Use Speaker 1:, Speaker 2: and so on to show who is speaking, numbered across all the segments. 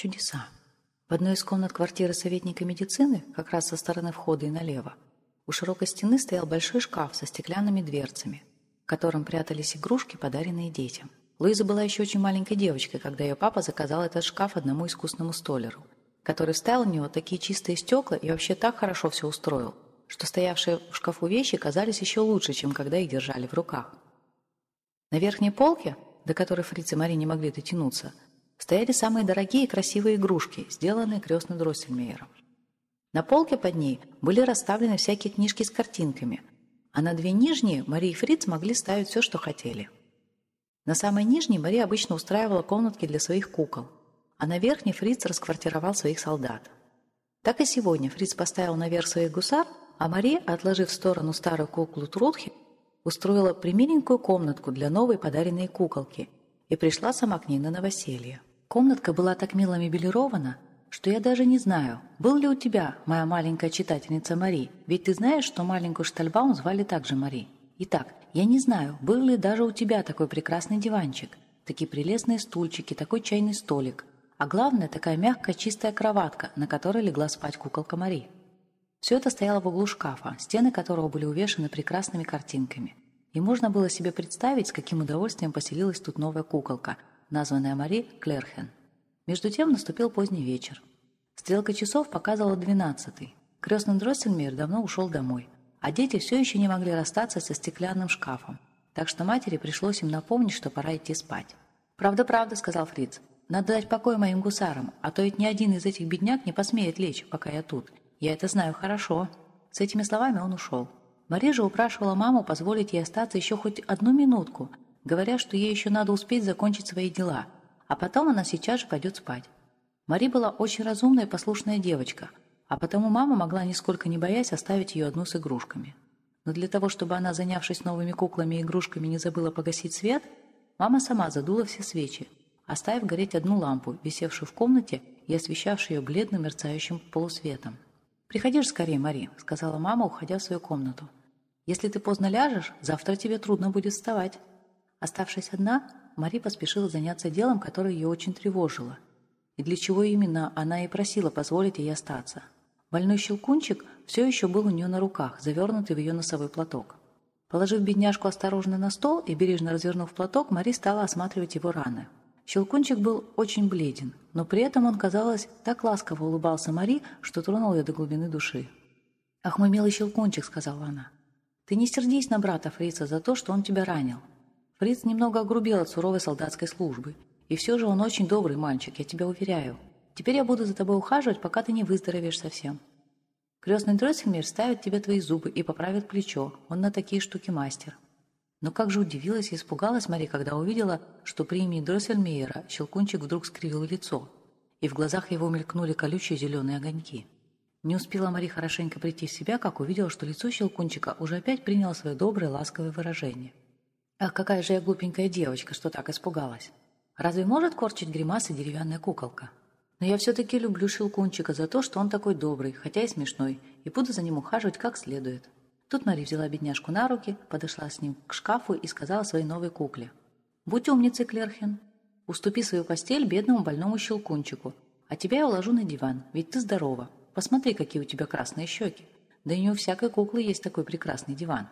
Speaker 1: Чудеса. В одной из комнат квартиры советника медицины, как раз со стороны входа и налево, у широкой стены стоял большой шкаф со стеклянными дверцами, в котором прятались игрушки, подаренные детям. Луиза была еще очень маленькой девочкой, когда ее папа заказал этот шкаф одному искусному столеру, который вставил в него такие чистые стекла и вообще так хорошо все устроил, что стоявшие в шкафу вещи казались еще лучше, чем когда их держали в руках. На верхней полке, до которой Фриц и Мари не могли дотянуться, стояли самые дорогие и красивые игрушки, сделанные крестным Дроссельмейером. На полке под ней были расставлены всякие книжки с картинками, а на две нижние Мари и Фриц могли ставить все, что хотели – на самой нижней Мари обычно устраивала комнатки для своих кукол, а на верхней Фриц расквартировал своих солдат. Так и сегодня Фриц поставил наверх своих гусар, а Мари, отложив в сторону старую куклу Трудхи, устроила примиленькую комнатку для новой подаренной куколки и пришла сама к ней на новоселье. Комнатка была так мило мебелирована, что я даже не знаю, был ли у тебя, моя маленькая читательница Мари, ведь ты знаешь, что маленькую Штальбаум звали также Мари. Итак, я не знаю, был ли даже у тебя такой прекрасный диванчик, такие прелестные стульчики, такой чайный столик, а главное, такая мягкая чистая кроватка, на которой легла спать куколка Мари. Все это стояло в углу шкафа, стены которого были увешаны прекрасными картинками. И можно было себе представить, с каким удовольствием поселилась тут новая куколка, названная Мари Клерхен. Между тем наступил поздний вечер. Стрелка часов показывала двенадцатый. Крестный Дроссельмейр давно ушел домой – а дети все еще не могли расстаться со стеклянным шкафом, так что матери пришлось им напомнить, что пора идти спать. «Правда, правда», — сказал Фриц. «Надо дать покой моим гусарам, а то ведь ни один из этих бедняк не посмеет лечь, пока я тут. Я это знаю хорошо». С этими словами он ушел. Мари же упрашивала маму позволить ей остаться еще хоть одну минутку, говоря, что ей еще надо успеть закончить свои дела, а потом она сейчас же пойдет спать. Мари была очень разумная и послушная девочка, а потому мама могла нисколько не боясь оставить ее одну с игрушками. Но для того, чтобы она, занявшись новыми куклами и игрушками, не забыла погасить свет, мама сама задула все свечи, оставив гореть одну лампу, висевшую в комнате и освещавшую ее бледным мерцающим полусветом. «Приходи же скорее, Мари», — сказала мама, уходя в свою комнату. «Если ты поздно ляжешь, завтра тебе трудно будет вставать». Оставшись одна, Мари поспешила заняться делом, которое ее очень тревожило, и для чего именно она и просила позволить ей остаться — Больной щелкунчик все еще был у нее на руках, завернутый в ее носовой платок. Положив бедняжку осторожно на стол и бережно развернув платок, Мари стала осматривать его раны. Щелкунчик был очень бледен, но при этом он, казалось, так ласково улыбался Мари, что тронул ее до глубины души. «Ах, мой милый Щелкунчик», — сказала она, — «ты не сердись на брата Фрица за то, что он тебя ранил. Фриц немного огрубел от суровой солдатской службы, и все же он очень добрый мальчик, я тебя уверяю. Теперь я буду за тобой ухаживать, пока ты не выздоровеешь совсем. Крестный Дроссельмейр ставит тебе твои зубы и поправит плечо. Он на такие штуки мастер. Но как же удивилась и испугалась Мари, когда увидела, что при имени Дроссельмейера Щелкунчик вдруг скривил лицо, и в глазах его мелькнули колючие зеленые огоньки. Не успела Мари хорошенько прийти в себя, как увидела, что лицо Щелкунчика уже опять приняло свое доброе ласковое выражение. «Ах, какая же я глупенькая девочка, что так испугалась! Разве может корчить гримасы деревянная куколка?» Но я все-таки люблю Щелкунчика за то, что он такой добрый, хотя и смешной, и буду за ним ухаживать как следует. Тут Мари взяла бедняжку на руки, подошла с ним к шкафу и сказала своей новой кукле. «Будь умницей, Клерхен. Уступи свою постель бедному больному Щелкунчику, а тебя я уложу на диван, ведь ты здорова. Посмотри, какие у тебя красные щеки. Да и не у всякой куклы есть такой прекрасный диван».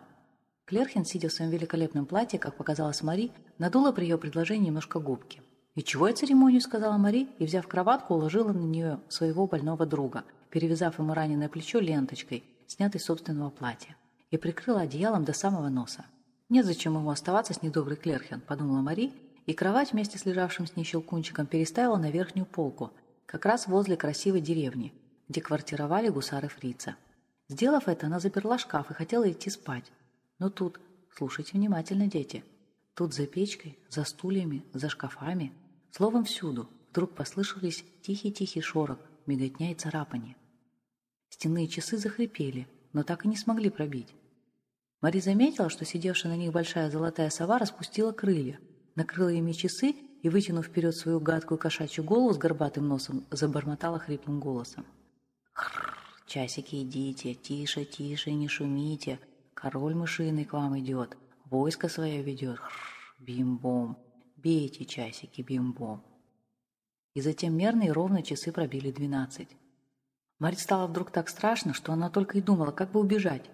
Speaker 1: Клерхен, сидя в своем великолепном платье, как показалось Мари, надула при ее предложении немножко губки. «И чего я церемонию?» — сказала Мари, и, взяв кроватку, уложила на нее своего больного друга, перевязав ему раненое плечо ленточкой, снятой с собственного платья, и прикрыла одеялом до самого носа. «Нет зачем ему оставаться с недоброй Клерхен», — подумала Мари, и кровать вместе с лежавшим с ней щелкунчиком переставила на верхнюю полку, как раз возле красивой деревни, где квартировали гусары фрица. Сделав это, она заперла шкаф и хотела идти спать. Но тут, слушайте внимательно, дети, тут за печкой, за стульями, за шкафами — Словом, всюду вдруг послышались тихий-тихий шорох, миготня и царапанье. Стенные часы захрипели, но так и не смогли пробить. Мари заметила, что сидевшая на них большая золотая сова распустила крылья, накрыла ими часы и, вытянув вперед свою гадкую кошачью голову с горбатым носом, забормотала хриплым голосом. «Хрррр, часики идите, тише, тише, не шумите, король мышиный к вам идет, войско свое ведет, бим-бом». Бейте часики бим-бом. И затем мерные ровно часы пробили двенадцать. Мари стало вдруг так страшно, что она только и думала, как бы убежать.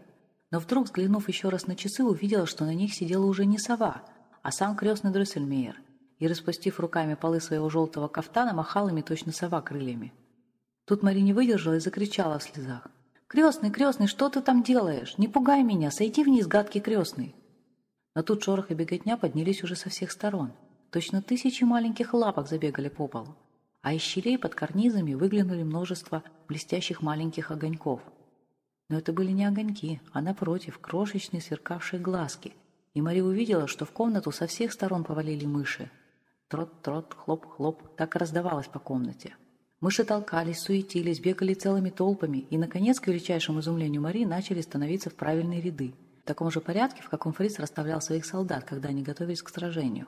Speaker 1: Но вдруг, взглянув еще раз на часы, увидела, что на них сидела уже не сова, а сам крестный Дрессельмейер, и, распустив руками полы своего желтого кафтана, махал ими точно сова крыльями. Тут Мари не выдержала и закричала в слезах. «Крестный, крестный, что ты там делаешь? Не пугай меня, сойди вниз, гадкий крестный!» Но тут шорох и беготня поднялись уже со всех сторон. Точно тысячи маленьких лапок забегали по полу а из щелей под карнизами выглянули множество блестящих маленьких огоньков. Но это были не огоньки, а напротив, крошечные сверкавшие глазки, и Мари увидела, что в комнату со всех сторон повалили мыши. Трот-трот, хлоп-хлоп, так и раздавалось по комнате. Мыши толкались, суетились, бегали целыми толпами, и, наконец, к величайшему изумлению Мари, начали становиться в правильные ряды, в таком же порядке, в каком Фриц расставлял своих солдат, когда они готовились к сражению.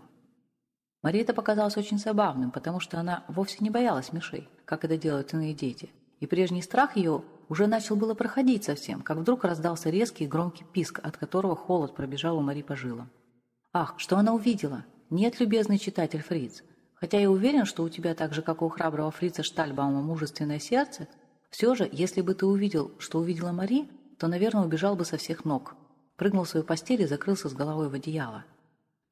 Speaker 1: Марии это показалось очень забавным, потому что она вовсе не боялась мышей, как это делают иные дети. И прежний страх ее уже начал было проходить совсем, как вдруг раздался резкий и громкий писк, от которого холод пробежал у Мари по жилам. Ах, что она увидела! Нет, любезный читатель Фриц, хотя я уверен, что у тебя так же, как у храброго Фрица Штальбаума, мужественное сердце, все же, если бы ты увидел, что увидела Мари, то, наверное, убежал бы со всех ног. Прыгнул в свою постель и закрылся с головой в одеяло.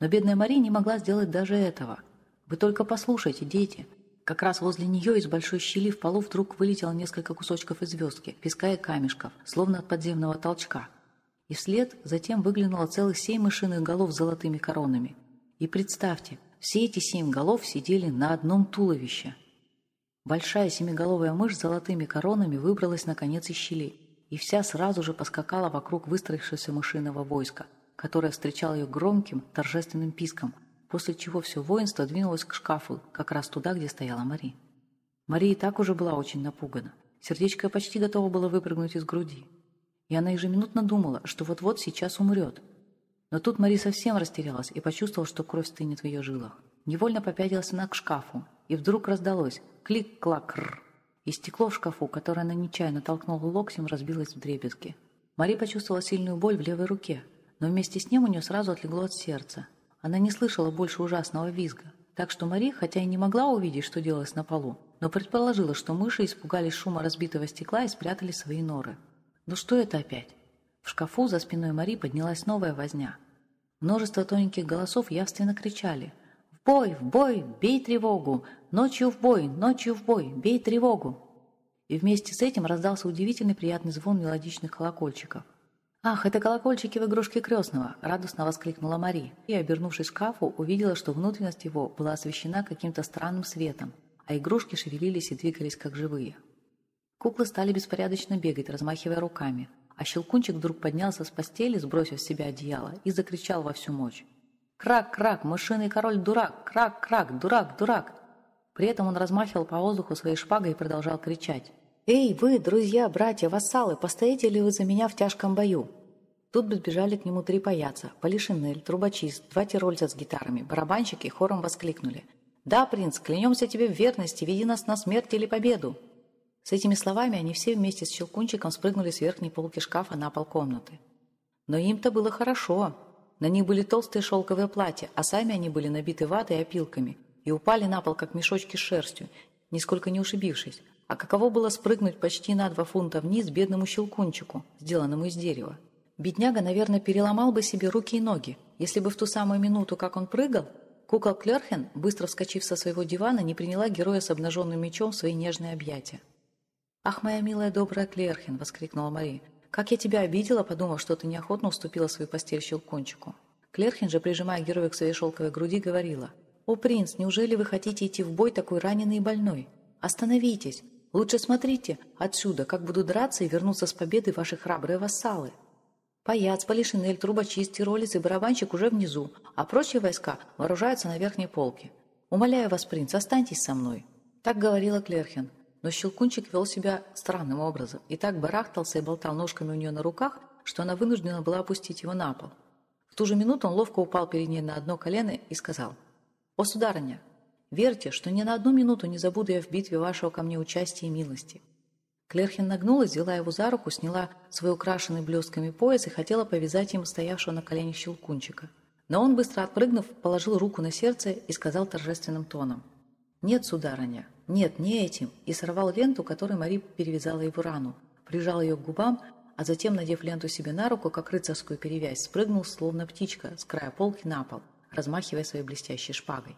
Speaker 1: Но бедная Мария не могла сделать даже этого. Вы только послушайте, дети. Как раз возле нее из большой щели в полу вдруг вылетело несколько кусочков из звездки, песка и камешков, словно от подземного толчка. И вслед затем выглянуло целых семь мышиных голов с золотыми коронами. И представьте, все эти семь голов сидели на одном туловище. Большая семиголовая мышь с золотыми коронами выбралась наконец из щели, и вся сразу же поскакала вокруг выстроившегося мышиного войска – которая встречала ее громким, торжественным писком, после чего все воинство двинулось к шкафу, как раз туда, где стояла Мари. Мария и так уже была очень напугана. Сердечко почти готово было выпрыгнуть из груди. И она ежеминутно думала, что вот-вот сейчас умрет. Но тут Мари совсем растерялась и почувствовала, что кровь стынет в ее жилах. Невольно попятилась она к шкафу, и вдруг раздалось клик-клак-р, и стекло в шкафу, которое она нечаянно толкнула локтем, разбилось в дребезги. Мари почувствовала сильную боль в левой руке, но вместе с ним у нее сразу отлегло от сердца. Она не слышала больше ужасного визга, так что Мари, хотя и не могла увидеть, что делалось на полу, но предположила, что мыши испугались шума разбитого стекла и спрятали свои норы. Ну что это опять? В шкафу за спиной Мари поднялась новая возня. Множество тоненьких голосов явственно кричали «В бой! В бой! Бей тревогу! Ночью в бой! Ночью в бой! Бей тревогу!» И вместе с этим раздался удивительный приятный звон мелодичных колокольчиков. «Ах, это колокольчики в игрушке крестного!» – радостно воскликнула Мари. И, обернувшись к шкафу, увидела, что внутренность его была освещена каким-то странным светом, а игрушки шевелились и двигались, как живые. Куклы стали беспорядочно бегать, размахивая руками, а Щелкунчик вдруг поднялся с постели, сбросив с себя одеяло, и закричал во всю мощь. «Крак, крак, мышиный король дурак! Крак, крак, дурак, дурак!» При этом он размахивал по воздуху своей шпагой и продолжал кричать. «Эй, вы, друзья, братья, вассалы, постоите ли вы за меня в тяжком бою?» Тут подбежали к нему три паяца, полишинель, трубочист, два тирольца с гитарами, барабанщики хором воскликнули. «Да, принц, клянемся тебе в верности, веди нас на смерть или победу!» С этими словами они все вместе с Щелкунчиком спрыгнули с верхней полки шкафа на пол комнаты. Но им-то было хорошо. На них были толстые шелковые платья, а сами они были набиты ватой и опилками и упали на пол, как мешочки с шерстью, нисколько не ушибившись, а каково было спрыгнуть почти на два фунта вниз бедному щелкунчику, сделанному из дерева? Бедняга, наверное, переломал бы себе руки и ноги, если бы в ту самую минуту, как он прыгал, кукол Клерхен, быстро вскочив со своего дивана, не приняла героя с обнаженным мечом в свои нежные объятия. «Ах, моя милая добрая Клерхен!» — воскликнула Мари. «Как я тебя обидела, подумав, что ты неохотно уступила свою постель щелкунчику». Клерхен же, прижимая героя к своей шелковой груди, говорила. «О, принц, неужели вы хотите идти в бой такой раненый и больной? Остановитесь! Лучше смотрите отсюда, как будут драться и вернуться с победой ваши храбрые вассалы. Паяц, Полишинель, трубочист, тиролец и барабанщик уже внизу, а прочие войска вооружаются на верхней полке. Умоляю вас, принц, останьтесь со мной. Так говорила Клерхен, но Щелкунчик вел себя странным образом и так барахтался и болтал ножками у нее на руках, что она вынуждена была опустить его на пол. В ту же минуту он ловко упал перед ней на одно колено и сказал, «О, сударыня, Верьте, что ни на одну минуту не забуду я в битве вашего ко мне участия и милости». Клерхин нагнулась, взяла его за руку, сняла свой украшенный блестками пояс и хотела повязать ему стоявшего на коленях щелкунчика. Но он, быстро отпрыгнув, положил руку на сердце и сказал торжественным тоном. «Нет, сударыня, нет, не этим!» и сорвал ленту, которой Мари перевязала его рану, прижал ее к губам, а затем, надев ленту себе на руку, как рыцарскую перевязь, спрыгнул, словно птичка, с края полки на пол, размахивая своей блестящей шпагой.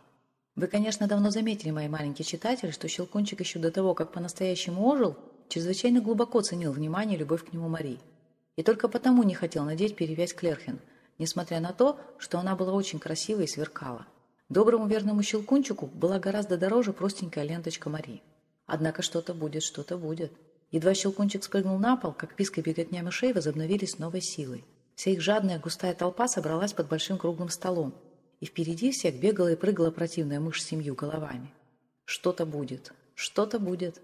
Speaker 1: Вы, конечно, давно заметили, мои маленькие читатели, что Щелкунчик еще до того, как по-настоящему ожил, чрезвычайно глубоко ценил внимание и любовь к нему Мари. И только потому не хотел надеть перевязь Клерхен, несмотря на то, что она была очень красивой и сверкала. Доброму верному Щелкунчику была гораздо дороже простенькая ленточка Мари. Однако что-то будет, что-то будет. Едва Щелкунчик спрыгнул на пол, как писк и беготня мышей возобновились новой силой. Вся их жадная густая толпа собралась под большим круглым столом, и впереди всех бегала и прыгала противная мышь с семью головами. Что-то будет, что-то будет.